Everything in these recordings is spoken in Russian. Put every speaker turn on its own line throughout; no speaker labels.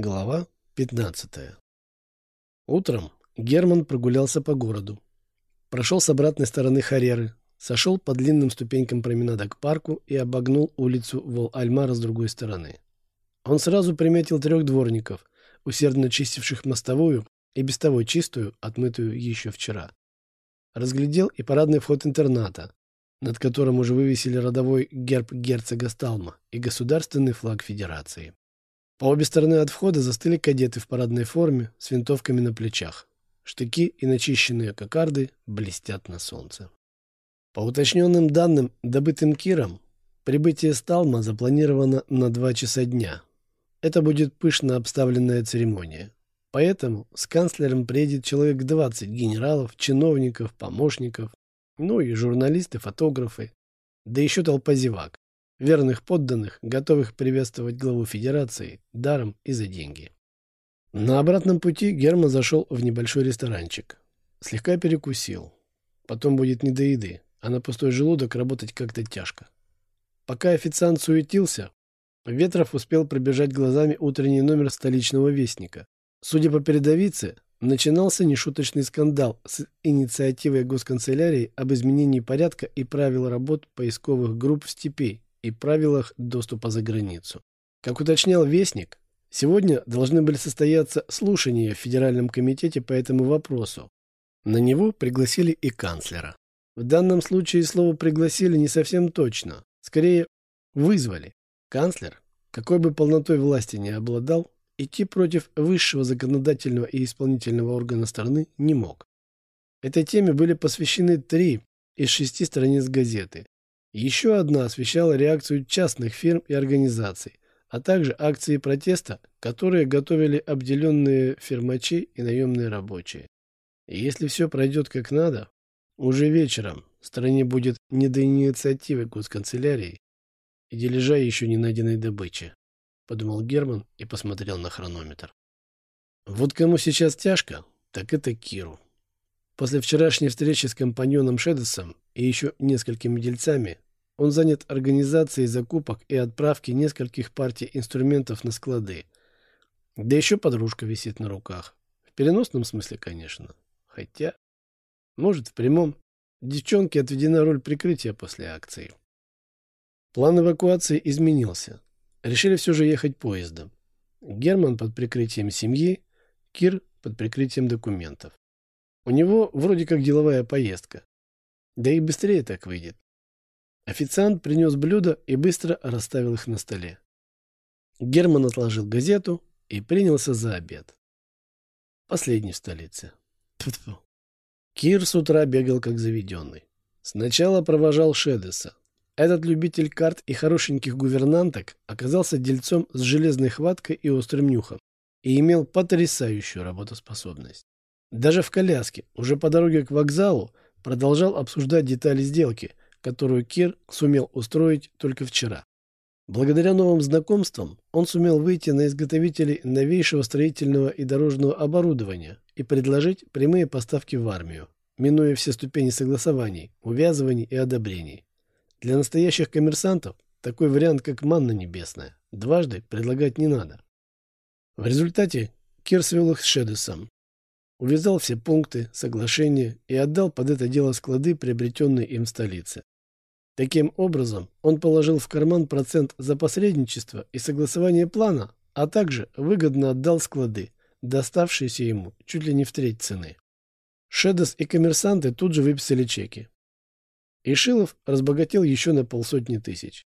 Глава 15. Утром Герман прогулялся по городу. Прошел с обратной стороны Хареры, сошел по длинным ступенькам променада к парку и обогнул улицу Вол-Альмара с другой стороны. Он сразу приметил трех дворников, усердно чистивших мостовую и без того чистую, отмытую еще вчера. Разглядел и парадный вход интерната, над которым уже вывесили родовой герб герцога Сталма и государственный флаг Федерации. По обе стороны от входа застыли кадеты в парадной форме с винтовками на плечах. Штыки и начищенные кокарды блестят на солнце. По уточненным данным, добытым Киром, прибытие Сталма запланировано на два часа дня. Это будет пышно обставленная церемония. Поэтому с канцлером приедет человек 20 генералов, чиновников, помощников, ну и журналисты, фотографы, да еще толпа зевак верных подданных, готовых приветствовать главу Федерации даром и за деньги. На обратном пути Герман зашел в небольшой ресторанчик. Слегка перекусил. Потом будет не до еды, а на пустой желудок работать как-то тяжко. Пока официант суетился, Ветров успел пробежать глазами утренний номер столичного вестника. Судя по передовице, начинался нешуточный скандал с инициативой госканцелярии об изменении порядка и правил работ поисковых групп в степи и правилах доступа за границу. Как уточнял Вестник, сегодня должны были состояться слушания в Федеральном комитете по этому вопросу. На него пригласили и канцлера. В данном случае слово «пригласили» не совсем точно. Скорее, вызвали. Канцлер, какой бы полнотой власти не обладал, идти против высшего законодательного и исполнительного органа страны не мог. Этой теме были посвящены три из шести страниц газеты, еще одна освещала реакцию частных фирм и организаций, а также акции протеста, которые готовили обделенные фирмачи и наемные рабочие. И если все пройдет как надо, уже вечером в стране будет не до инициативы госканцелярии и дележа еще не найденной добычи, подумал Герман и посмотрел на хронометр. Вот кому сейчас тяжко, так это Киру. После вчерашней встречи с компаньоном Шедесом и еще несколькими дельцами он занят организацией закупок и отправки нескольких партий инструментов на склады. Да еще подружка висит на руках. В переносном смысле, конечно. Хотя, может, в прямом. Девчонке отведена роль прикрытия после акции. План эвакуации изменился. Решили все же ехать поездом. Герман под прикрытием семьи, Кир под прикрытием документов. У него вроде как деловая поездка. Да и быстрее так выйдет. Официант принес блюда и быстро расставил их на столе. Герман отложил газету и принялся за обед. Последний в столице. Тьфу -тьфу. Кир с утра бегал как заведенный. Сначала провожал Шедеса. Этот любитель карт и хорошеньких гувернанток оказался дельцом с железной хваткой и острым нюхом и имел потрясающую работоспособность. Даже в коляске, уже по дороге к вокзалу, продолжал обсуждать детали сделки, которую Кир сумел устроить только вчера. Благодаря новым знакомствам он сумел выйти на изготовителей новейшего строительного и дорожного оборудования и предложить прямые поставки в армию, минуя все ступени согласований, увязываний и одобрений. Для настоящих коммерсантов такой вариант, как манна небесная, дважды предлагать не надо. В результате Кир свел их с Шедесом, увязал все пункты, соглашения и отдал под это дело склады, приобретенные им в столице. Таким образом, он положил в карман процент за посредничество и согласование плана, а также выгодно отдал склады, доставшиеся ему чуть ли не в треть цены. Шедес и коммерсанты тут же выписали чеки. Ишилов разбогател еще на полсотни тысяч.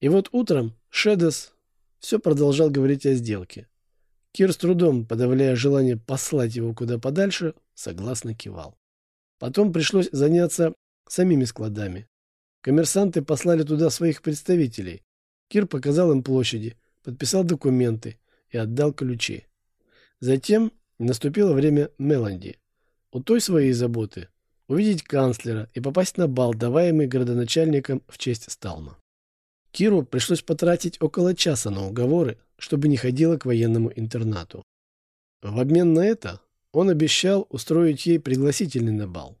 И вот утром Шедес все продолжал говорить о сделке. Кир с трудом, подавляя желание послать его куда подальше, согласно кивал. Потом пришлось заняться самими складами. Коммерсанты послали туда своих представителей. Кир показал им площади, подписал документы и отдал ключи. Затем наступило время Меланди. У той свои заботы – увидеть канцлера и попасть на бал, даваемый городоначальником в честь Сталма. Киру пришлось потратить около часа на уговоры, чтобы не ходила к военному интернату. В обмен на это он обещал устроить ей пригласительный на бал.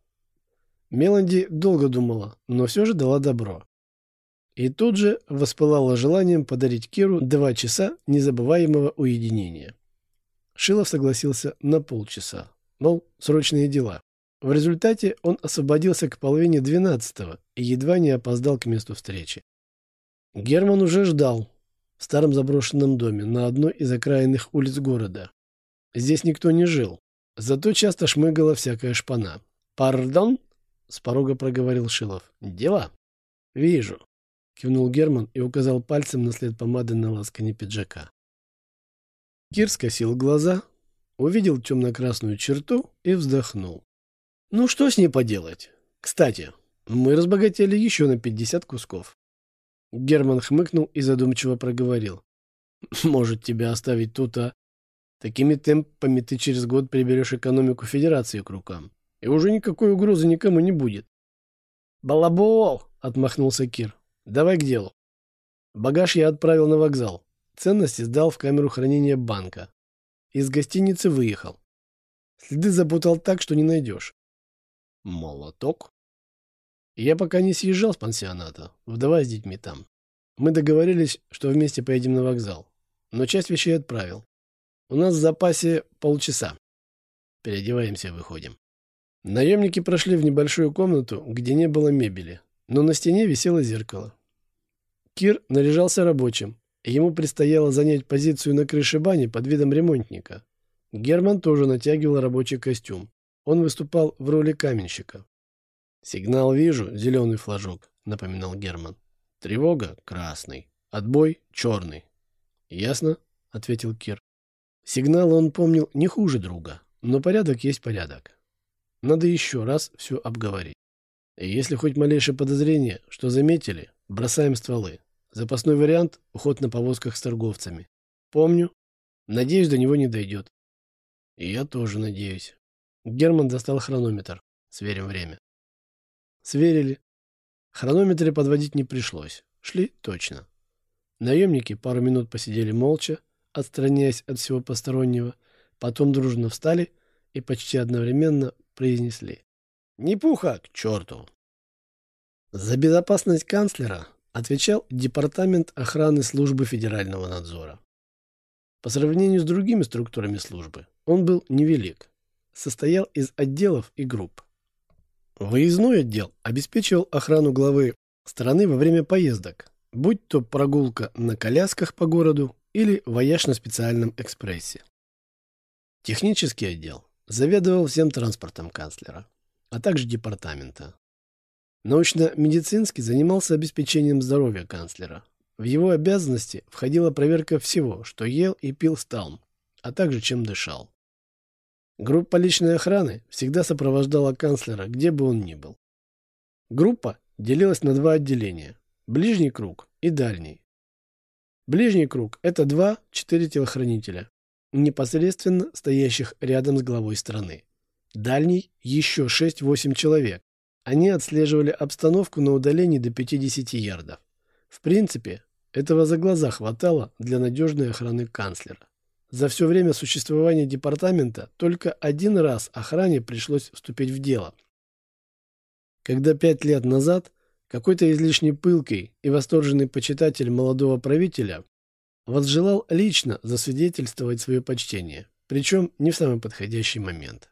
Меланди долго думала, но все же дала добро. И тут же воспылала желанием подарить Киру два часа незабываемого уединения. Шилов согласился на полчаса, мол, срочные дела. В результате он освободился к половине двенадцатого и едва не опоздал к месту встречи. Герман уже ждал в старом заброшенном доме на одной из окраинных улиц города. Здесь никто не жил, зато часто шмыгала всякая шпана. «Пардон?» — с порога проговорил Шилов. «Дела?» «Вижу», — кивнул Герман и указал пальцем на след помады на ласкане пиджака. Кир скосил глаза, увидел темно-красную черту и вздохнул. Ну, что с ней поделать? Кстати, мы разбогатели еще на 50 кусков. Герман хмыкнул и задумчиво проговорил. Может, тебя оставить тут, а? Такими темпами ты через год приберешь экономику Федерации к рукам. И уже никакой угрозы никому не будет. «Балабол!» — отмахнулся Кир. «Давай к делу. Багаж я отправил на вокзал. Ценности сдал в камеру хранения банка. Из гостиницы выехал. Следы запутал так, что не найдешь. Молоток? Я пока не съезжал с пансионата. Вдова с детьми там. Мы договорились, что вместе поедем на вокзал. Но часть вещей отправил. У нас в запасе полчаса. Переодеваемся и выходим. Наемники прошли в небольшую комнату, где не было мебели, но на стене висело зеркало. Кир наряжался рабочим. Ему предстояло занять позицию на крыше бани под видом ремонтника. Герман тоже натягивал рабочий костюм. Он выступал в роли каменщика. «Сигнал вижу, зеленый флажок», — напоминал Герман. «Тревога — красный. Отбой — черный». «Ясно?» — ответил Кир. Сигнал он помнил не хуже друга, но порядок есть порядок. Надо еще раз все обговорить. И если хоть малейшее подозрение, что заметили, бросаем стволы. Запасной вариант — уход на повозках с торговцами. Помню. Надеюсь, до него не дойдет. И я тоже надеюсь. Герман достал хронометр. Сверим время. Сверили. Хронометры подводить не пришлось. Шли точно. Наемники пару минут посидели молча, отстраняясь от всего постороннего, потом дружно встали и почти одновременно произнесли. «Не пуха, к черту!» За безопасность канцлера отвечал Департамент охраны службы федерального надзора. По сравнению с другими структурами службы он был невелик состоял из отделов и групп. Выездной отдел обеспечивал охрану главы страны во время поездок, будь то прогулка на колясках по городу или вояж на специальном экспрессе. Технический отдел заведовал всем транспортом канцлера, а также департамента. Научно-медицинский занимался обеспечением здоровья канцлера. В его обязанности входила проверка всего, что ел и пил Сталм, а также чем дышал. Группа личной охраны всегда сопровождала канцлера, где бы он ни был. Группа делилась на два отделения – ближний круг и дальний. Ближний круг – это два-четыре телохранителя, непосредственно стоящих рядом с главой страны. Дальний – еще 6-8 человек. Они отслеживали обстановку на удалении до 50 ярдов. В принципе, этого за глаза хватало для надежной охраны канцлера. За все время существования департамента только один раз охране пришлось вступить в дело. Когда пять лет назад какой-то излишне пылкий и восторженный почитатель молодого правителя возжелал лично засвидетельствовать свое почтение, причем не в самый подходящий момент.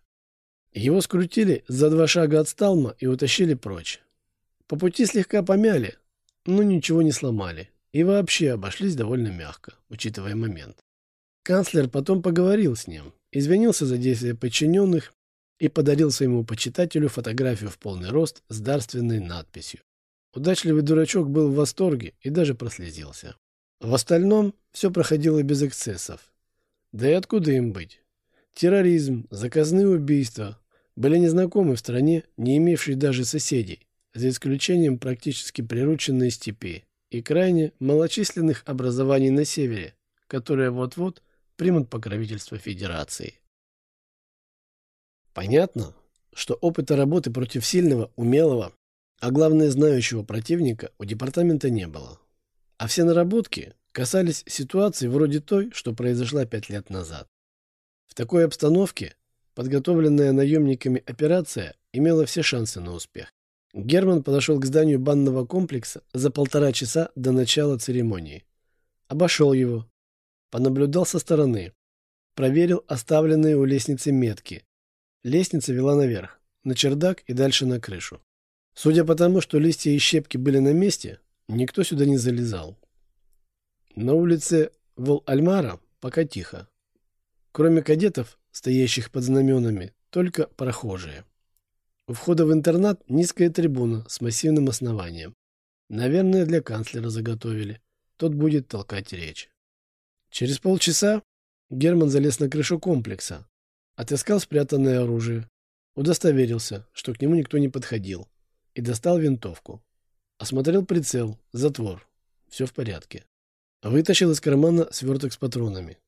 Его скрутили за два шага от Сталма и утащили прочь. По пути слегка помяли, но ничего не сломали и вообще обошлись довольно мягко, учитывая момент. Канцлер потом поговорил с ним, извинился за действия подчиненных и подарил своему почитателю фотографию в полный рост с дарственной надписью. Удачливый дурачок был в восторге и даже прослезился. В остальном все проходило без эксцессов. Да и откуда им быть? Терроризм, заказные убийства были незнакомы в стране, не имевшей даже соседей, за исключением практически прирученной степи и крайне малочисленных образований на севере, которые вот-вот примут покровительство Федерации. Понятно, что опыта работы против сильного, умелого, а главное знающего противника у департамента не было. А все наработки касались ситуации вроде той, что произошла пять лет назад. В такой обстановке подготовленная наемниками операция имела все шансы на успех. Герман подошел к зданию банного комплекса за полтора часа до начала церемонии. Обошел его. Понаблюдал со стороны. Проверил оставленные у лестницы метки. Лестница вела наверх, на чердак и дальше на крышу. Судя по тому, что листья и щепки были на месте, никто сюда не залезал. На улице Вол-Альмара пока тихо. Кроме кадетов, стоящих под знаменами, только прохожие. У входа в интернат низкая трибуна с массивным основанием. Наверное, для канцлера заготовили. Тот будет толкать речь. Через полчаса Герман залез на крышу комплекса, отыскал спрятанное оружие, удостоверился, что к нему никто не подходил, и достал винтовку. Осмотрел прицел, затвор. Все в порядке. Вытащил из кармана сверток с патронами.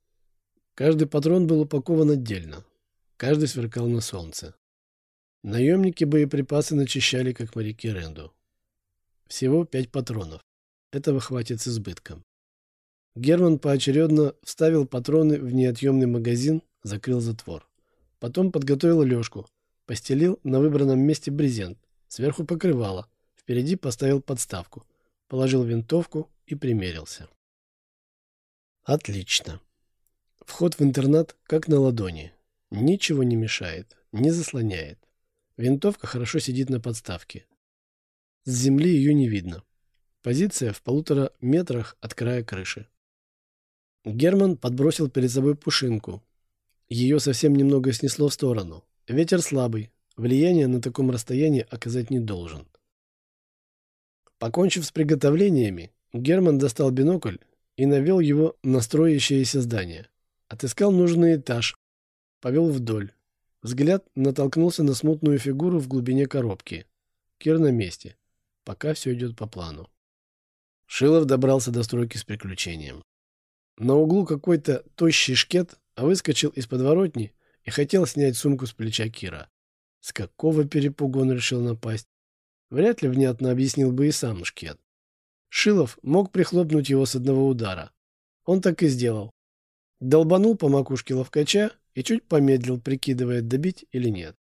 Каждый патрон был упакован отдельно. Каждый сверкал на солнце. Наемники боеприпасы начищали, как моряки Ренду. Всего пять патронов. Этого хватит с избытком. Герман поочередно вставил патроны в неотъемный магазин, закрыл затвор. Потом подготовил лёжку, постелил на выбранном месте брезент, сверху покрывало, впереди поставил подставку, положил винтовку и примерился. Отлично. Вход в интернат как на ладони. Ничего не мешает, не заслоняет. Винтовка хорошо сидит на подставке. С земли ее не видно. Позиция в полутора метрах от края крыши. Герман подбросил перед собой пушинку. Ее совсем немного снесло в сторону. Ветер слабый, влияние на таком расстоянии оказать не должен. Покончив с приготовлениями, Герман достал бинокль и навел его на строящееся здание. Отыскал нужный этаж, повел вдоль. Взгляд натолкнулся на смутную фигуру в глубине коробки. Кир на месте. Пока все идет по плану. Шилов добрался до стройки с приключением. На углу какой-то тощий шкет выскочил из подворотни и хотел снять сумку с плеча Кира. С какого перепугу он решил напасть? Вряд ли внятно объяснил бы и сам шкет. Шилов мог прихлопнуть его с одного удара. Он так и сделал. Долбанул по макушке ловкача и чуть помедлил, прикидывая, добить или нет.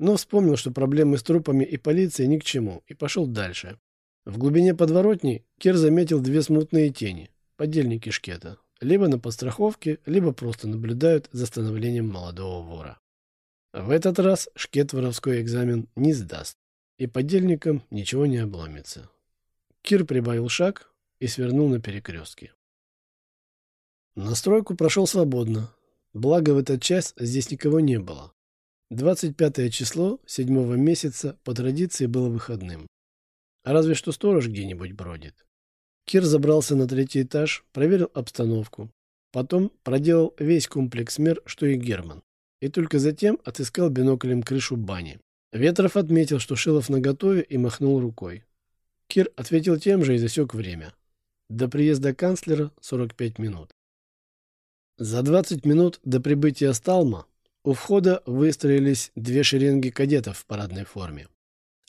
Но вспомнил, что проблемы с трупами и полицией ни к чему, и пошел дальше. В глубине подворотни Кир заметил две смутные тени, подельники шкета. Либо на подстраховке, либо просто наблюдают за становлением молодого вора. В этот раз шкет воровской экзамен не сдаст, и подельникам ничего не обломится. Кир прибавил шаг и свернул на перекрестке. Настройку прошел свободно. Благо в этот час здесь никого не было. 25 число седьмого месяца по традиции было выходным. Разве что сторож где-нибудь бродит. Кир забрался на третий этаж, проверил обстановку. Потом проделал весь комплекс мер, что и Герман. И только затем отыскал биноклем крышу бани. Ветров отметил, что Шилов наготове и махнул рукой. Кир ответил тем же и засек время. До приезда канцлера 45 минут. За 20 минут до прибытия Сталма у входа выстроились две шеренги кадетов в парадной форме.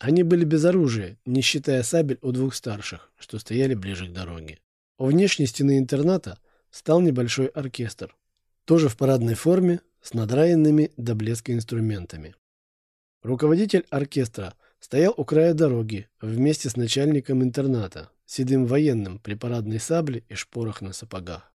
Они были без оружия, не считая сабель у двух старших, что стояли ближе к дороге. У внешней стены интерната стал небольшой оркестр, тоже в парадной форме, с надраенными до блеска инструментами. Руководитель оркестра стоял у края дороги вместе с начальником интерната, седым военным при парадной сабле и шпорах на сапогах.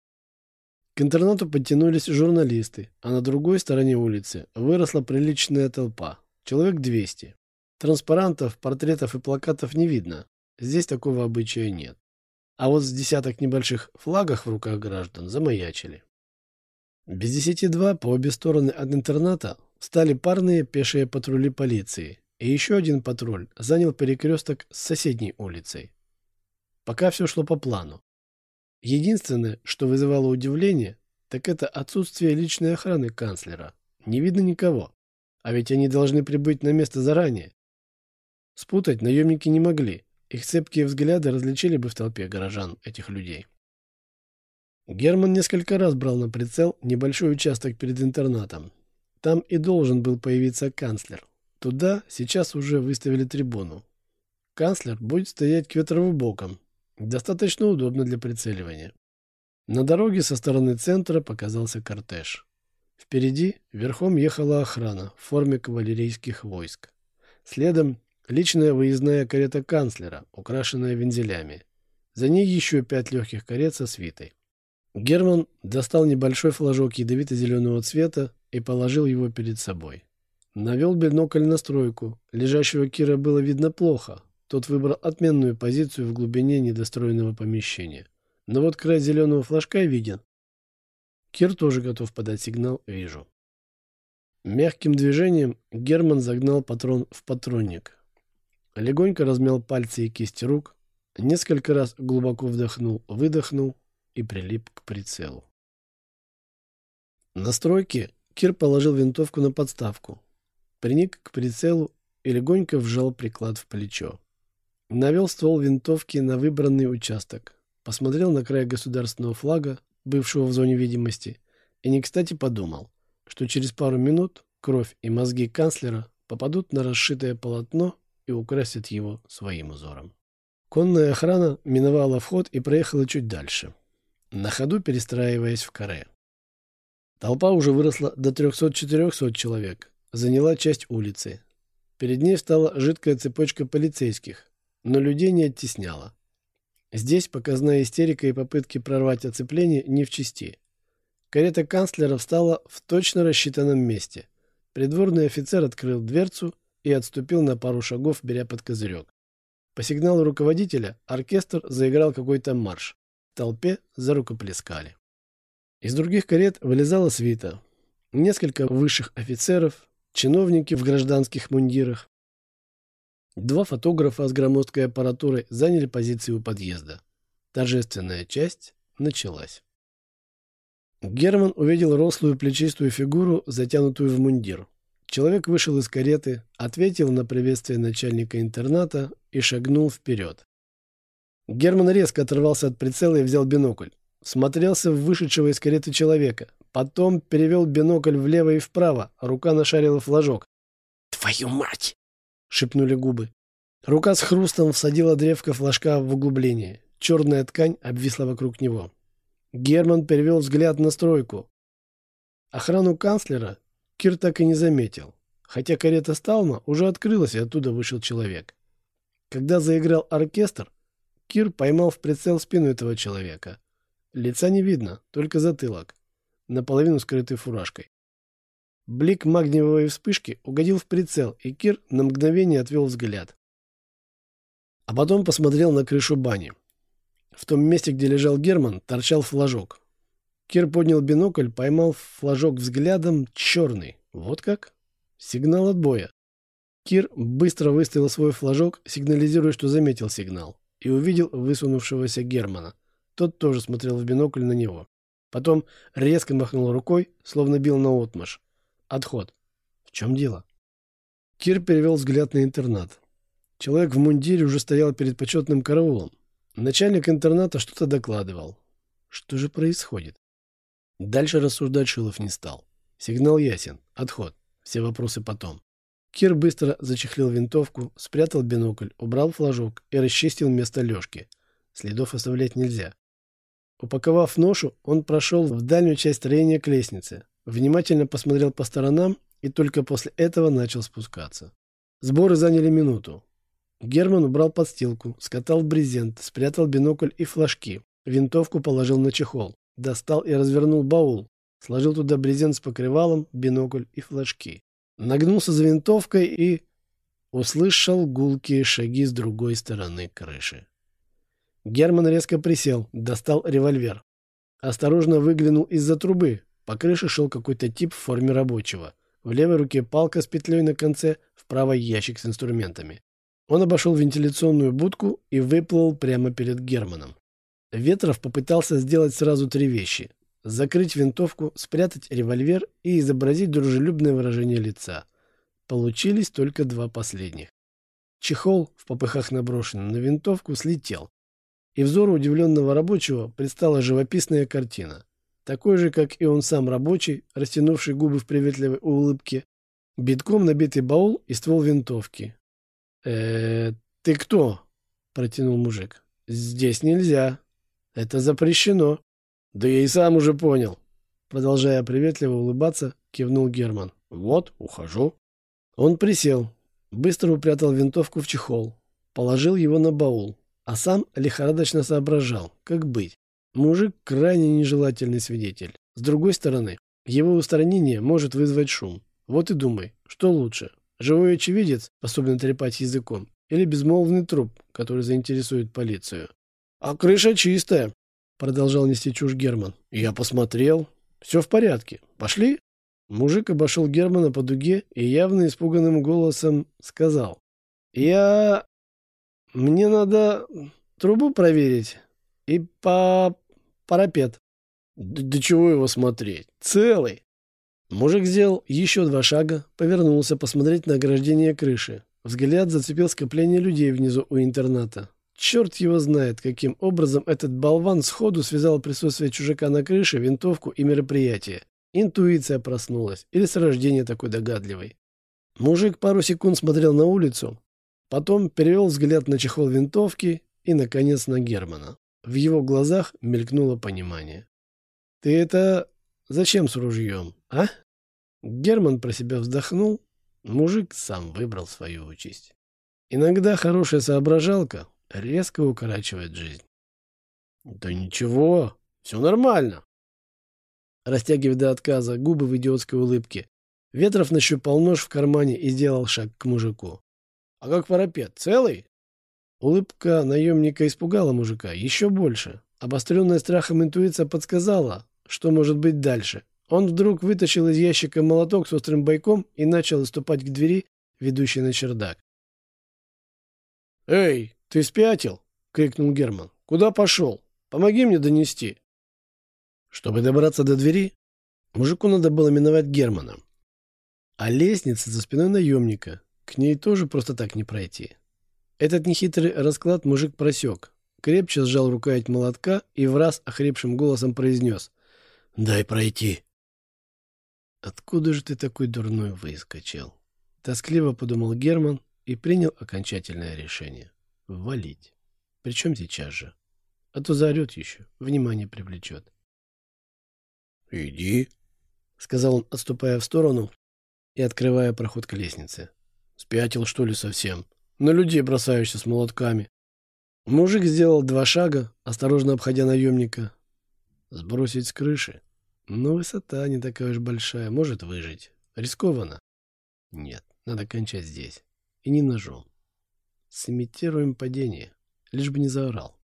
К интернату подтянулись журналисты, а на другой стороне улицы выросла приличная толпа. Человек 200. Транспарантов, портретов и плакатов не видно. Здесь такого обычая нет. А вот с десяток небольших флагов в руках граждан замаячили. Без десяти два по обе стороны от интерната стали парные пешие патрули полиции, и еще один патруль занял перекресток с соседней улицей. Пока все шло по плану. Единственное, что вызывало удивление, так это отсутствие личной охраны канцлера. Не видно никого. А ведь они должны прибыть на место заранее. Спутать наемники не могли. Их цепкие взгляды различили бы в толпе горожан этих людей. Герман несколько раз брал на прицел небольшой участок перед интернатом. Там и должен был появиться канцлер. Туда сейчас уже выставили трибуну. Канцлер будет стоять к ветрову боком, Достаточно удобно для прицеливания. На дороге со стороны центра показался кортеж. Впереди верхом ехала охрана в форме кавалерийских войск. Следом Личная выездная карета канцлера, украшенная вензелями. За ней еще пять легких карет со свитой. Герман достал небольшой флажок ядовито-зеленого цвета и положил его перед собой. Навел бинокль на стройку. Лежащего Кира было видно плохо. Тот выбрал отменную позицию в глубине недостроенного помещения. Но вот край зеленого флажка виден. Кир тоже готов подать сигнал «Вижу». Мягким движением Герман загнал патрон в патронник. Легонько размял пальцы и кисти рук, несколько раз глубоко вдохнул, выдохнул и прилип к прицелу. На стройке Кир положил винтовку на подставку, приник к прицелу и легонько вжал приклад в плечо. Навел ствол винтовки на выбранный участок, посмотрел на край государственного флага, бывшего в зоне видимости, и не кстати подумал, что через пару минут кровь и мозги канцлера попадут на расшитое полотно и украсят его своим узором. Конная охрана миновала вход и проехала чуть дальше, на ходу перестраиваясь в каре. Толпа уже выросла до 300-400 человек, заняла часть улицы. Перед ней встала жидкая цепочка полицейских, но людей не оттесняла. Здесь показная истерика и попытки прорвать оцепление не в чести. Карета канцлера встала в точно рассчитанном месте. Придворный офицер открыл дверцу и отступил на пару шагов, беря под козырек. По сигналу руководителя оркестр заиграл какой-то марш. В толпе зарукоплескали. Из других карет вылезала свита. Несколько высших офицеров, чиновники в гражданских мундирах. Два фотографа с громоздкой аппаратурой заняли позиции у подъезда. Торжественная часть началась. Герман увидел рослую плечистую фигуру, затянутую в мундир. Человек вышел из кареты, ответил на приветствие начальника интерната и шагнул вперед. Герман резко оторвался от прицела и взял бинокль. Смотрелся в вышедшего из кареты человека. Потом перевел бинокль влево и вправо, рука нашарила флажок.
«Твою мать!»
— шепнули губы. Рука с хрустом всадила древко флажка в углубление. Черная ткань обвисла вокруг него. Герман перевел взгляд на стройку. Охрану канцлера Кир так и не заметил, хотя карета Сталма уже открылась, и оттуда вышел человек. Когда заиграл оркестр, Кир поймал в прицел спину этого человека. Лица не видно, только затылок, наполовину скрытый фуражкой. Блик магниевой вспышки угодил в прицел, и Кир на мгновение отвел взгляд. А потом посмотрел на крышу бани. В том месте, где лежал Герман, торчал флажок. Кир поднял бинокль, поймал флажок взглядом черный. Вот как? Сигнал отбоя. Кир быстро выставил свой флажок, сигнализируя, что заметил сигнал, и увидел высунувшегося Германа. Тот тоже смотрел в бинокль на него. Потом резко махнул рукой, словно бил на отмаш. Отход. В чем дело? Кир перевел взгляд на интернат. Человек в мундире уже стоял перед почетным караулом. Начальник интерната что-то докладывал. Что же происходит? Дальше рассуждать Шилов не стал. Сигнал ясен. Отход. Все вопросы потом. Кир быстро зачехлил винтовку, спрятал бинокль, убрал флажок и расчистил место лёжки. Следов оставлять нельзя. Упаковав ношу, он прошел в дальнюю часть строения к лестнице, внимательно посмотрел по сторонам и только после этого начал спускаться. Сборы заняли минуту. Герман убрал подстилку, скатал брезент, спрятал бинокль и флажки, винтовку положил на чехол, достал и развернул баул, сложил туда брезент с покрывалом, бинокль и флажки. Нагнулся за винтовкой и... услышал гулкие шаги с другой стороны крыши. Герман резко присел, достал револьвер. Осторожно выглянул из-за трубы. По крыше шел какой-то тип в форме рабочего. В левой руке палка с петлей на конце, в правой ящик с инструментами. Он обошел вентиляционную будку и выплыл прямо перед Германом. Ветров попытался сделать сразу три вещи. Закрыть винтовку, спрятать револьвер и изобразить дружелюбное выражение лица. Получились только два последних. Чехол, в попыхах наброшенный на винтовку, слетел. И взору удивленного рабочего предстала живописная картина. Такой же, как и он сам рабочий, растянувший губы в приветливой улыбке, битком набитый баул и ствол винтовки. э ты кто?» – протянул мужик. «Здесь нельзя. Это запрещено». «Да я и сам уже понял». Продолжая приветливо улыбаться, кивнул Герман. «Вот, ухожу». Он присел. Быстро упрятал винтовку в чехол, положил его на баул, а сам лихорадочно соображал, как быть. Мужик крайне нежелательный свидетель. С другой стороны, его устранение может вызвать шум. Вот и думай, что лучше, живой очевидец, способный трепать языком, или безмолвный труп, который заинтересует полицию. «А крыша чистая», — продолжал нести чушь Герман. «Я посмотрел. Все в порядке. Пошли?» Мужик обошел Германа по дуге и явно испуганным голосом сказал. «Я... Мне надо трубу проверить и по... парапет». Да, «Да чего его смотреть? Целый!» Мужик сделал еще два шага, повернулся посмотреть на ограждение крыши. Взгляд зацепил скопление людей внизу у интерната. Черт его знает, каким образом этот болван сходу связал присутствие чужака на крыше, винтовку и мероприятие. Интуиция проснулась. Или с рождения такой догадливой. Мужик пару секунд смотрел на улицу, потом перевел взгляд на чехол винтовки и, наконец, на Германа. В его глазах мелькнуло понимание. «Ты это зачем с ружьем, а?» Герман про себя вздохнул. Мужик сам выбрал свою участь. Иногда хорошая соображалка резко укорачивает жизнь. «Да ничего, все нормально растягивая до отказа губы в идиотской улыбке. Ветров нащупал нож в кармане и сделал шаг к мужику. «А как парапет? Целый?» Улыбка наемника испугала мужика еще больше. Обостренная страхом интуиция подсказала, что может быть дальше. Он вдруг вытащил из ящика молоток с острым бойком и начал наступать к двери, ведущей на чердак. «Эй, ты спятил?» — крикнул Герман. «Куда пошел? Помоги мне донести». Чтобы добраться до двери, мужику надо было миновать Германа. А лестница за спиной наемника. К ней тоже просто так не пройти. Этот нехитрый расклад мужик просек. Крепче сжал рукоять молотка и в раз охрипшим голосом произнес «Дай пройти». «Откуда же ты такой дурной выскочил?» Тоскливо подумал Герман и принял окончательное решение. Валить. Причем сейчас же. А то заорет еще, внимание привлечет. «Иди», — сказал он, отступая в сторону и открывая проход к лестнице. «Спятил, что ли, совсем? На людей бросаешься с молотками». Мужик сделал два шага, осторожно обходя наемника. Сбросить с крыши? Но высота не такая уж большая, может выжить. Рискованно. Нет, надо кончать здесь. И не ножом. Сымитируем падение, лишь бы не заорал.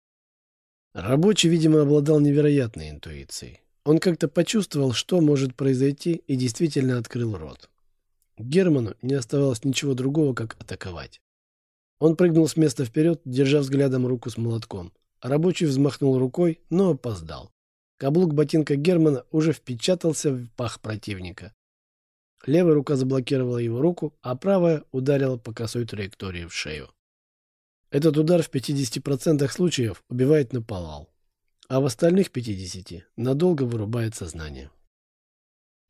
Рабочий, видимо, обладал невероятной интуицией. Он как-то почувствовал, что может произойти, и действительно открыл рот. Герману не оставалось ничего другого, как атаковать. Он прыгнул с места вперед, держа взглядом руку с молотком. Рабочий взмахнул рукой, но опоздал. Каблук ботинка Германа уже впечатался в пах противника. Левая рука заблокировала его руку, а правая ударила по косой траектории в шею. Этот удар в 50% случаев убивает на повал а в остальных 50 надолго вырубает сознание.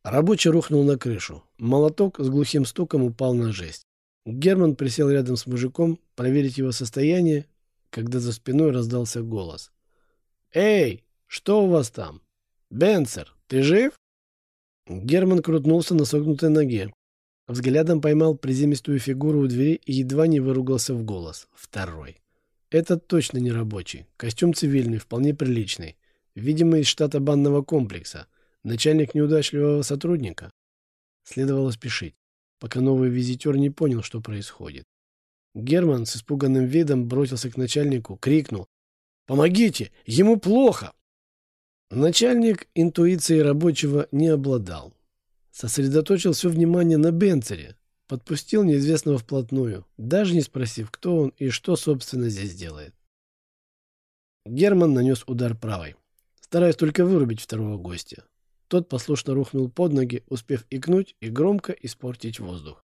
Рабочий рухнул на крышу. Молоток с глухим стуком упал на жесть. Герман присел рядом с мужиком проверить его состояние, когда за спиной раздался голос. «Эй, что у вас там? Бенцер, ты жив?» Герман крутнулся на согнутой ноге. Взглядом поймал приземистую фигуру у двери и едва не выругался в голос. Второй. Этот точно не рабочий. Костюм цивильный, вполне приличный. Видимо, из штата банного комплекса. Начальник неудачливого сотрудника. Следовало спешить, пока новый визитер не понял, что происходит. Герман с испуганным видом бросился к начальнику, крикнул. «Помогите! Ему плохо!» Начальник интуиции рабочего не обладал. Сосредоточил все внимание на Бенцере, Подпустил неизвестного вплотную, даже не спросив, кто он и что, собственно, здесь делает. Герман нанес удар правой, стараясь только вырубить второго гостя. Тот послушно рухнул под ноги, успев икнуть и громко испортить воздух.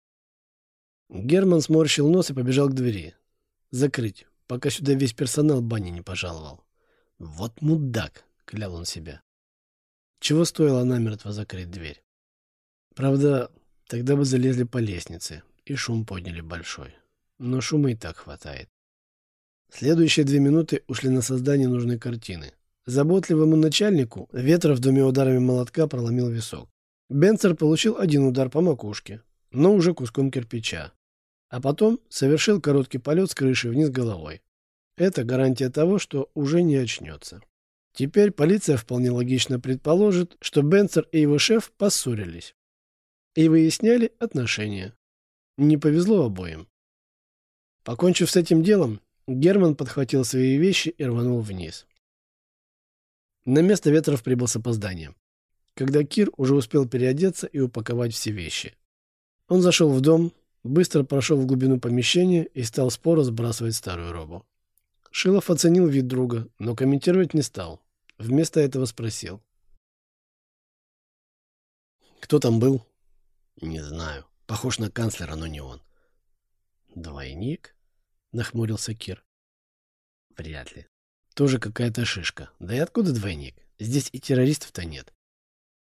Герман сморщил нос и побежал к двери. Закрыть, пока сюда весь персонал бани не пожаловал. «Вот мудак!» — клял он себя. Чего стоило намертво закрыть дверь? Правда, Тогда бы залезли по лестнице, и шум подняли большой. Но шума и так хватает. Следующие две минуты ушли на создание нужной картины. Заботливому начальнику Ветров двумя ударами молотка проломил висок. Бенцер получил один удар по макушке, но уже куском кирпича. а потом совершил короткий полет с крыши вниз головой. Это гарантия того, что уже не очнется. Теперь полиция вполне логично предположит, что Бенцер и его шеф поссорились и выясняли отношения. Не повезло обоим. Покончив с этим делом, Герман подхватил свои вещи и рванул вниз. На место ветров прибыл с опозданием, когда Кир уже успел переодеться и упаковать все вещи. Он зашел в дом, быстро прошел в глубину помещения и стал споро сбрасывать старую робу. Шилов оценил вид друга, но комментировать не стал. Вместо этого спросил. «Кто там был?» «Не знаю. Похож на канцлера, но не он». «Двойник?» — нахмурился Кир. «Вряд ли. Тоже какая-то шишка. Да и откуда двойник? Здесь и террористов-то нет.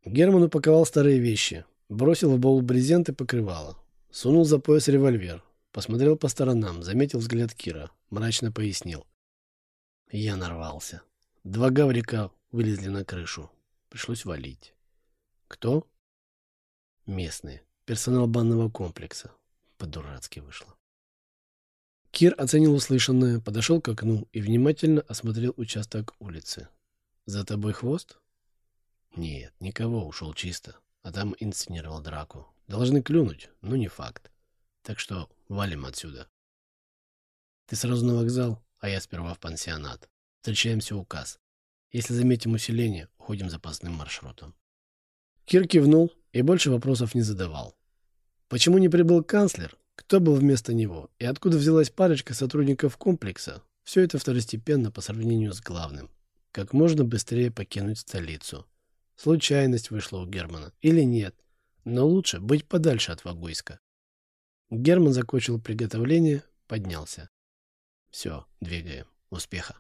Герман упаковал старые вещи, бросил в баул брезент и покрывало. Сунул за пояс револьвер. Посмотрел по сторонам, заметил взгляд Кира. Мрачно пояснил. Я нарвался. Два гаврика вылезли на крышу. Пришлось валить. Кто? Местные. Персонал банного комплекса. По-дурацки вышло. Кир оценил услышанное, подошел к окну и внимательно осмотрел участок улицы. «За тобой хвост?» «Нет, никого, ушел чисто. А там инсценировал драку. Должны клюнуть, но не факт. Так что валим отсюда. Ты сразу на вокзал, а я сперва в пансионат. Встречаемся у касс. Если заметим усиление, уходим запасным маршрутом». Кир кивнул и больше вопросов не задавал. Почему не прибыл канцлер, кто был вместо него и откуда взялась парочка сотрудников комплекса, все это второстепенно по сравнению с главным. Как можно быстрее покинуть столицу. Случайность вышла у Германа или нет, но лучше быть подальше от Вагойска. Герман закончил приготовление, поднялся. Все, двигаем. Успеха.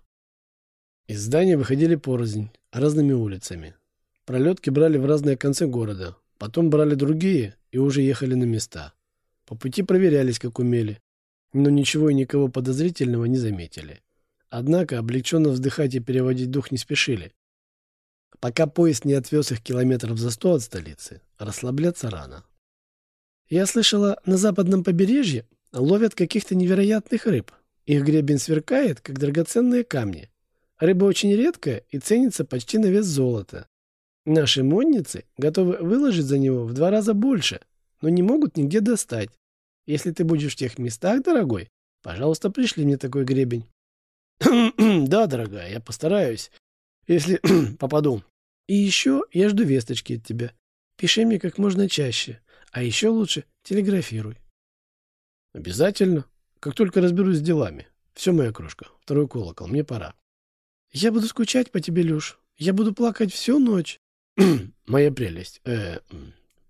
Из здания выходили порознь, разными улицами. Пролетки брали в разные концы города, потом брали другие и уже ехали на места. По пути проверялись, как умели, но ничего и никого подозрительного не заметили. Однако облегченно вздыхать и переводить дух не спешили. Пока поезд не отвез их километров за сто от столицы, расслабляться рано. Я слышала, на западном побережье ловят каких-то невероятных рыб. Их гребень сверкает, как драгоценные камни. Рыба очень редкая и ценится почти на вес золота. Наши монницы готовы выложить за него в два раза больше – но не могут нигде достать. Если ты будешь в тех местах, дорогой, пожалуйста, пришли мне такой гребень. да, дорогая, я постараюсь, если попаду. И еще я жду весточки от тебя. Пиши мне как можно чаще, а еще лучше телеграфируй. Обязательно, как только разберусь с делами. Все, моя кружка, второй колокол, мне пора. Я буду скучать по тебе, Люш. Я буду плакать всю ночь. Моя прелесть. Э,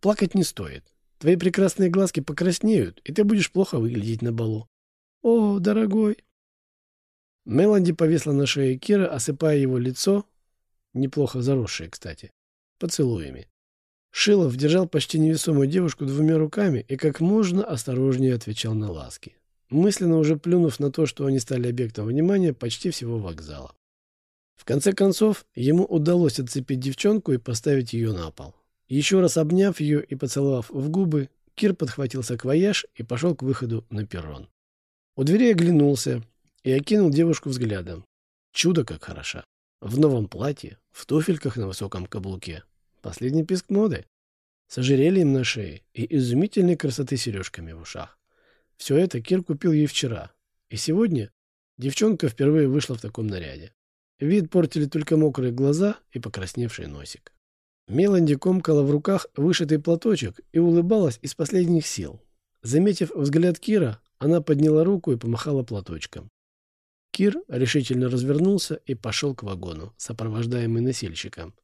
плакать не стоит. Твои прекрасные глазки покраснеют, и ты будешь плохо выглядеть на балу. О, дорогой!» Меланди повисла на шее Кира, осыпая его лицо, неплохо заросшее, кстати, поцелуями. Шилов держал почти невесомую девушку двумя руками и как можно осторожнее отвечал на ласки, мысленно уже плюнув на то, что они стали объектом внимания почти всего вокзала. В конце концов, ему удалось отцепить девчонку и поставить ее на пол. Еще раз обняв ее и поцеловав в губы, Кир подхватил саквояж и пошел к выходу на перрон. У дверей оглянулся и окинул девушку взглядом. Чудо как хороша. В новом платье, в туфельках на высоком каблуке. Последний писк моды. С ожерельем на шее и изумительной красоты сережками в ушах. Все это Кир купил ей вчера. И сегодня девчонка впервые вышла в таком наряде. Вид портили только мокрые глаза и покрасневший носик. Меланди комкала в руках вышитый платочек и улыбалась из последних сил. Заметив взгляд Кира, она подняла руку и помахала платочком. Кир решительно развернулся и пошел к вагону, сопровождаемый носильщиком,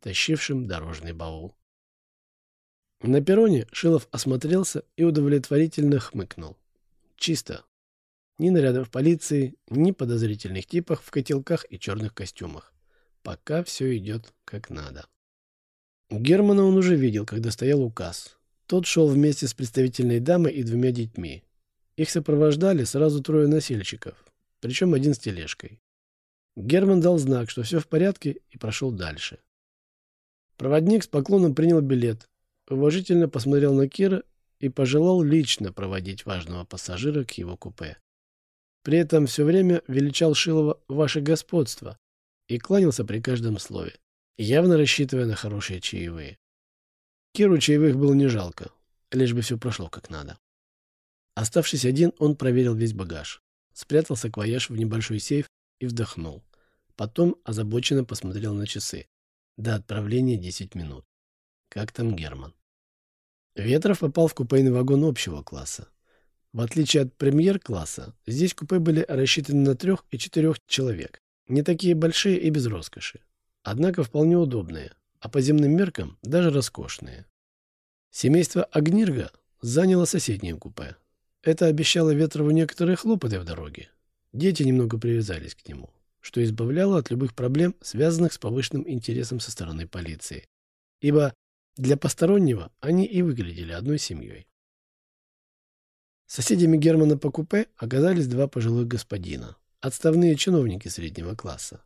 тащившим дорожный баул. На перроне Шилов осмотрелся и удовлетворительно хмыкнул. Чисто. Ни нарядов полиции, ни подозрительных типов в котелках и черных костюмах. Пока все идет как надо. Германа он уже видел, когда стоял указ. Тот шел вместе с представительной дамой и двумя детьми. Их сопровождали сразу трое носильщиков, причем один с тележкой. Герман дал знак, что все в порядке, и прошел дальше. Проводник с поклоном принял билет, уважительно посмотрел на Кира и пожелал лично проводить важного пассажира к его купе. При этом все время величал Шилова «Ваше господство» и кланялся при каждом слове, явно рассчитывая на хорошие чаевые. Киру чаевых было не жалко, лишь бы все прошло как надо. Оставшись один, он проверил весь багаж, спрятал саквояж в небольшой сейф и вздохнул. Потом озабоченно посмотрел на часы. До отправления 10 минут. Как там Герман? Ветров попал в купейный вагон общего класса. В отличие от премьер-класса, здесь купе были рассчитаны на трех и четырех человек. Не такие большие и без роскоши. Однако вполне удобные, а по земным меркам даже роскошные. Семейство Агнирга заняло соседнее купе. Это обещало Ветрову некоторые хлопоты в дороге. Дети немного привязались к нему, что избавляло от любых проблем, связанных с повышенным интересом со стороны полиции. Ибо для постороннего они и выглядели одной семьей. Соседями Германа по купе оказались два пожилых господина, отставные чиновники среднего класса.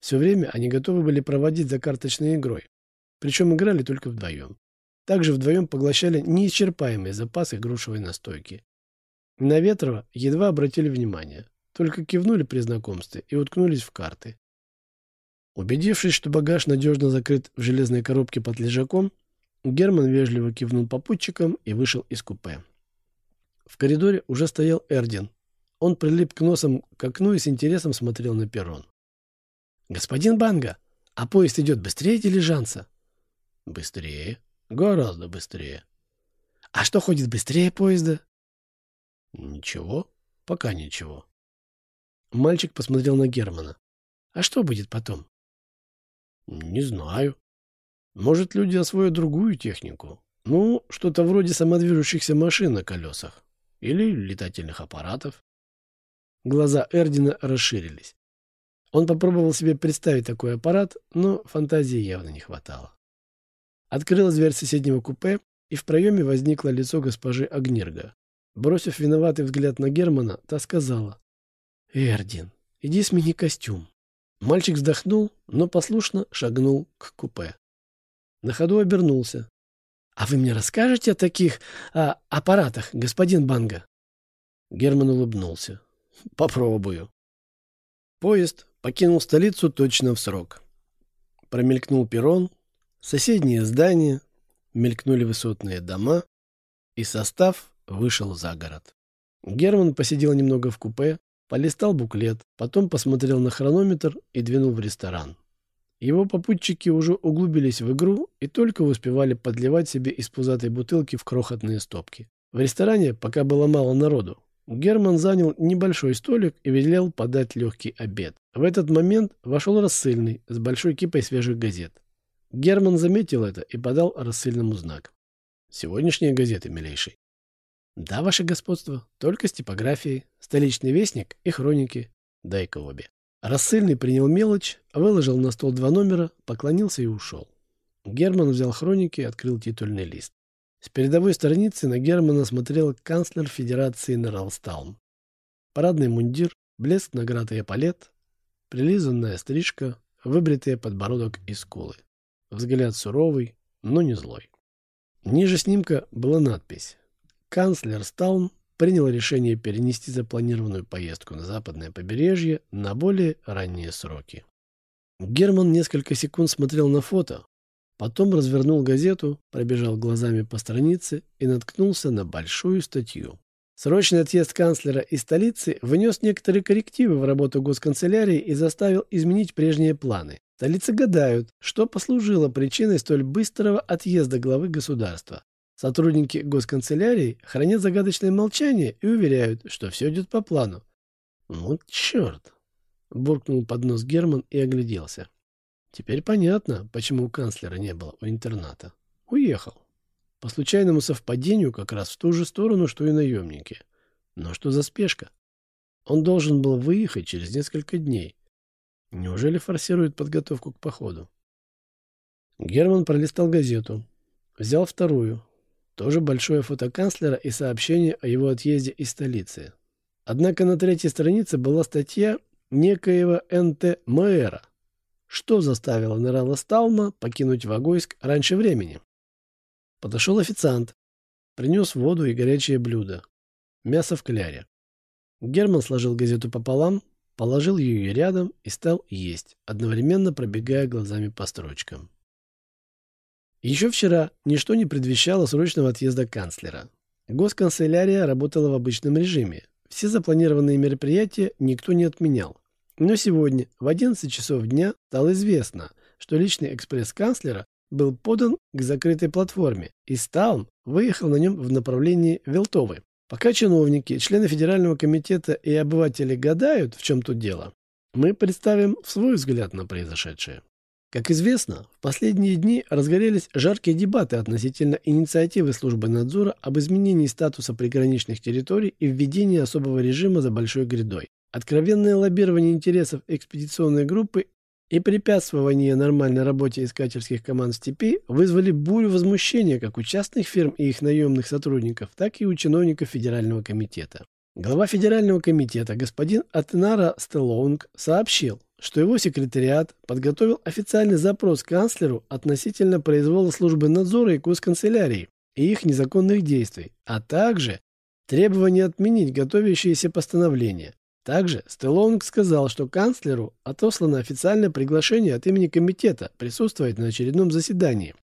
Все время они готовы были проводить за карточной игрой, причем играли только вдвоем. Также вдвоем поглощали неисчерпаемые запасы грушевой настойки. На Ветрова едва обратили внимание, только кивнули при знакомстве и уткнулись в карты. Убедившись, что багаж надежно закрыт в железной коробке под лежаком, Герман вежливо кивнул попутчикам и вышел из купе. В коридоре уже стоял Эрдин. Он прилип к носам к окну и с интересом смотрел на перрон. «Господин Банга, а поезд идет быстрее дилижанса?» «Быстрее. Гораздо быстрее». «А что ходит быстрее поезда?» «Ничего. Пока ничего». Мальчик посмотрел на Германа. «А что будет потом?» «Не знаю. Может, люди освоят другую технику. Ну, что-то вроде самодвижущихся машин на колесах. Или летательных аппаратов. Глаза Эрдина расширились. Он попробовал себе представить такой аппарат, но фантазии явно не хватало. Открылась дверь соседнего купе, и в проеме возникло лицо госпожи Агнирга. Бросив виноватый взгляд на Германа, та сказала. «Эрдин, иди смени костюм». Мальчик вздохнул, но послушно шагнул к купе. На ходу обернулся. «А вы мне расскажете о таких а, аппаратах, господин Банга?» Герман улыбнулся. «Попробую». Поезд покинул столицу точно в срок. Промелькнул перрон, соседние здания, мелькнули высотные дома, и состав вышел за город. Герман посидел немного в купе, полистал буклет, потом посмотрел на хронометр и двинул в ресторан. Его попутчики уже углубились в игру и только успевали подливать себе из пузатой бутылки в крохотные стопки. В ресторане пока было мало народу. Герман занял небольшой столик и велел подать легкий обед. В этот момент вошел рассыльный с большой кипой свежих газет. Герман заметил это и подал рассыльному знак. «Сегодняшние газеты, милейший». «Да, ваше господство, только с типографией, столичный вестник и хроники. Дай-ка обе». Рассыльный принял мелочь, выложил на стол два номера, поклонился и ушел. Герман взял хроники и открыл титульный лист. С передовой страницы на Германа смотрел канцлер Федерации Нералсталм. Парадный мундир, блеск наград и эполет, прилизанная стрижка, выбритые подбородок и скулы. Взгляд суровый, но не злой. Ниже снимка была надпись «Канцлер Сталм принял решение перенести запланированную поездку на западное побережье на более ранние сроки. Герман несколько секунд смотрел на фото, потом развернул газету, пробежал глазами по странице и наткнулся на большую статью. Срочный отъезд канцлера из столицы внес некоторые коррективы в работу госканцелярии и заставил изменить прежние планы. Столицы гадают, что послужило причиной столь быстрого отъезда главы государства. Сотрудники госканцелярии хранят загадочное молчание и уверяют, что все идет по плану. «Ну, черт!» — буркнул под нос Герман и огляделся. Теперь понятно, почему канцлера не было у интерната. Уехал. По случайному совпадению как раз в ту же сторону, что и наемники. Но что за спешка? Он должен был выехать через несколько дней. Неужели форсирует подготовку к походу? Герман пролистал газету. Взял вторую, тоже большое фото канцлера и сообщение о его отъезде из столицы. Однако на третьей странице была статья некоего Н.Т. Мэра. Что заставило Нерала Сталма покинуть Вагойск раньше времени? Подошел официант. Принес воду и горячее блюдо. Мясо в кляре. Герман сложил газету пополам, положил ее рядом и стал есть, одновременно пробегая глазами по строчкам. Еще вчера ничто не предвещало срочного отъезда канцлера. Госканцелярия работала в обычном режиме. Все запланированные мероприятия никто не отменял. Но сегодня в 11 часов дня стало известно, что личный экспресс канцлера был подан к закрытой платформе, и Стаун выехал на нем в направлении Вилтовы. Пока чиновники, члены Федерального комитета и обыватели гадают, в чем тут дело, мы представим свой взгляд на произошедшее. Как известно, в последние дни разгорелись жаркие дебаты относительно инициативы службы надзора об изменении статуса приграничных территорий и введении особого режима за Большой грядой. Откровенное лоббирование интересов экспедиционной группы и препятствование нормальной работе искательских команд степи вызвали бурю возмущения как у частных фирм и их наемных сотрудников, так и у чиновников Федерального комитета. Глава Федерального комитета господин Атенара Стеллоунг сообщил, что его секретариат подготовил официальный запрос канцлеру относительно произвола службы надзора и госканцелярии и их незаконных действий, а также требование отменить готовящиеся постановления. Также Стеллонг сказал, что канцлеру отослано официальное приглашение от имени комитета присутствовать на очередном заседании.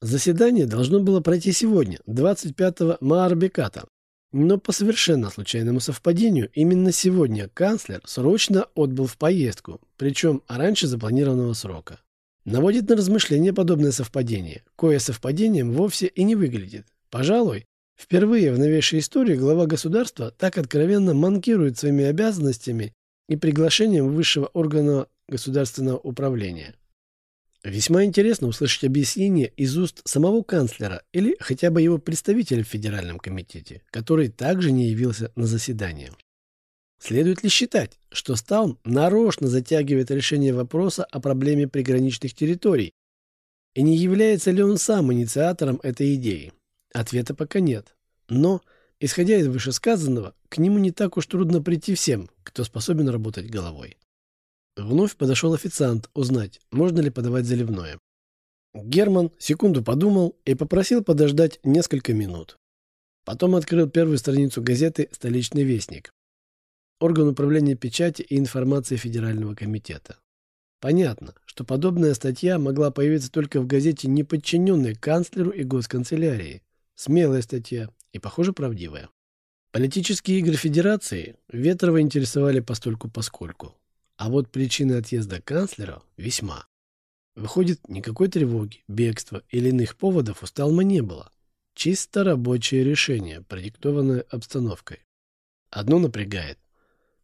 Заседание должно было пройти сегодня, 25-го Маарбеката, но по совершенно случайному совпадению именно сегодня канцлер срочно отбыл в поездку, причем раньше запланированного срока. Наводит на размышление подобное совпадение. Кое совпадением вовсе и не выглядит. Пожалуй, впервые в новейшей истории глава государства так откровенно манкирует своими обязанностями и приглашением высшего органа государственного управления. Весьма интересно услышать объяснение из уст самого канцлера или хотя бы его представителя в Федеральном комитете, который также не явился на заседание. Следует ли считать, что Стаун нарочно затягивает решение вопроса о проблеме приграничных территорий? И не является ли он сам инициатором этой идеи? Ответа пока нет. Но, исходя из вышесказанного, к нему не так уж трудно прийти всем, кто способен работать головой. Вновь подошел официант узнать, можно ли подавать заливное. Герман секунду подумал и попросил подождать несколько минут. Потом открыл первую страницу газеты «Столичный вестник». Орган управления печати и информации Федерального комитета. Понятно, что подобная статья могла появиться только в газете, не подчиненной канцлеру и госканцелярии. Смелая статья и, похоже, правдивая. Политические игры Федерации Ветрова интересовали постольку-поскольку. А вот причины отъезда канцлера весьма. Выходит, никакой тревоги, бегства или иных поводов у Сталма не было. Чисто рабочее решение, продиктованное обстановкой. Одно напрягает.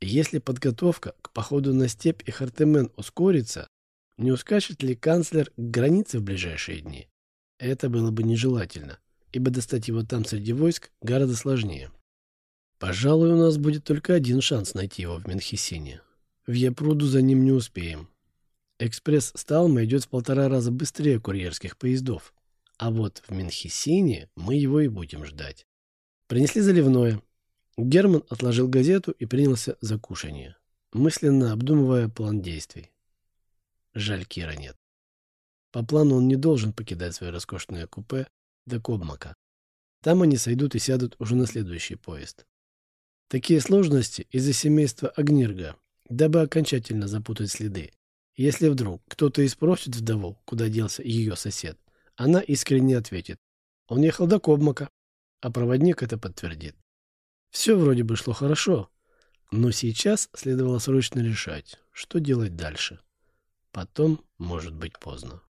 Если подготовка к походу на степь и Хартемен ускорится, не ускачет ли канцлер к границе в ближайшие дни? Это было бы нежелательно, ибо достать его там среди войск гораздо сложнее. Пожалуй, у нас будет только один шанс найти его в Менхисине. В Япруду за ним не успеем. Экспресс Сталма идет в полтора раза быстрее курьерских поездов. А вот в Менхисине мы его и будем ждать. Принесли заливное. Герман отложил газету и принялся за кушанье, мысленно обдумывая план действий. Жаль, Кира нет. По плану он не должен покидать свое роскошное купе до Кобмака. Там они сойдут и сядут уже на следующий поезд. Такие сложности из-за семейства Агнирга, дабы окончательно запутать следы. Если вдруг кто-то и спросит вдову, куда делся ее сосед, она искренне ответит. Он ехал до Кобмака, а проводник это подтвердит. Все вроде бы шло хорошо, но сейчас следовало срочно решать, что делать дальше. Потом может быть поздно.